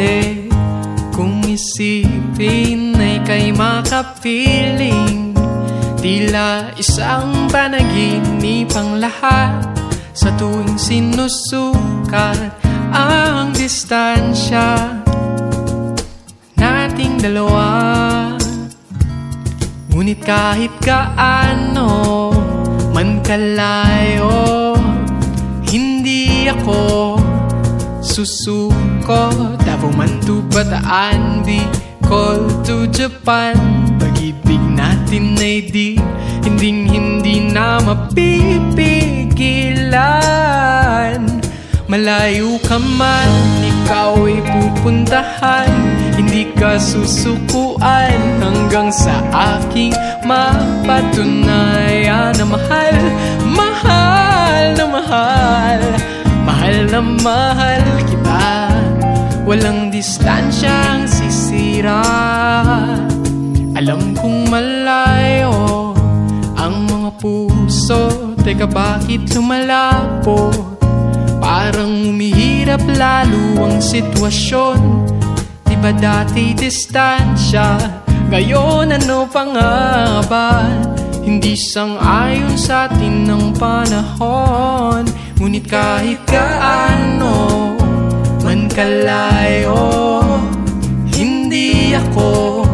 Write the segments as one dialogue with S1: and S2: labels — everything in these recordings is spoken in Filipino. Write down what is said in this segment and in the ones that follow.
S1: mali Kung isipin ay kay makapiling Tila isang panaginip ang lahat. Sa tuwing sinusukat ang distansya Nating dalawa. Ngunit kahit kaano man kalayo Hindi ako susuko Davao man to Bataan Bicol to Japan. Pag-ibig natin ay di Hinding hindi na mapipigilan. Malayo ka man, ikaw ay pupuntahan. Hindi ka susukuan hanggang sa aking mapatunayan Na mahal, mahal na mahal. Mahal na mahal Walang distansyang sisira Alam kong malayo ang mga puso Teka bakit lumalabo? Parang umihirap lalo ang sitwasyon Di ba dati distansya? Ngayon ano pa nga ba? Hindi sang-ayon sa atin ng panahon Ngunit kahit man kalayo Hindi ako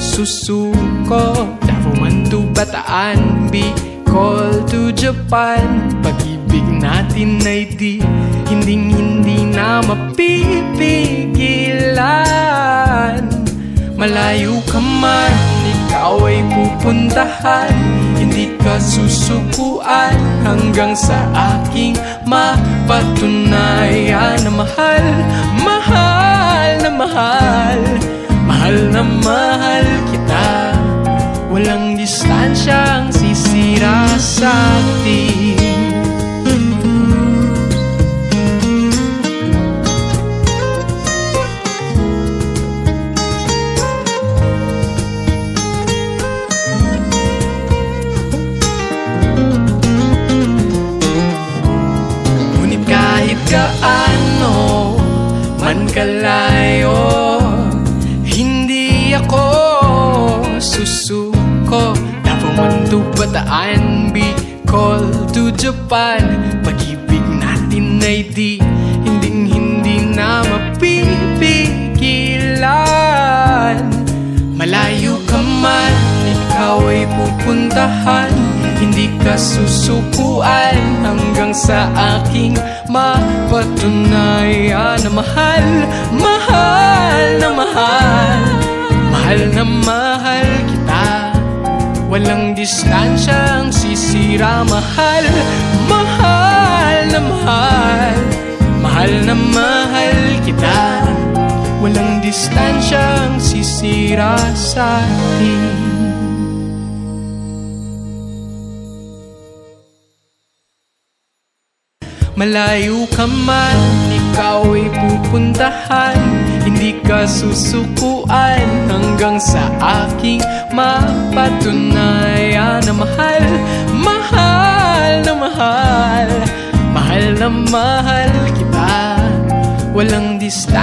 S1: susuko. Davao man to Bataan Bicol to Japan. Pag-ibig natin ay di Hinding hindi na mapipigilan. Malayo ka man, ikaw ay pupuntahan Hindi ka susukuan hanggang sa aking mapatunayan Na mahal, mahal na mahal. Mahal na mahal kita. Walang distansyang sisira sa kalayo Hindi ako susuko. Man to Bataan Bicol to Japan. Pag-ibig natin ay di Hinding hindi na mapipigilan. Malayo ka man, ikaw ay pupuntahan Hindi ka susukuan hanggang sa aking mapatunayan Na mahal, mahal na mahal. Mahal na mahal kita. Walang distansyang sisira Mahal, mahal na mahal. Mahal na mahal kita. Walang distansyang sisira sa atin Malayo ka man, ikaw ay pupuntahan. Hindi ka susukuan hanggang sa aking mapatunayan Na mahal, mahal na mahal. Mahal na mahal kita. Walang distansya